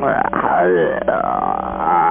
for a hundred.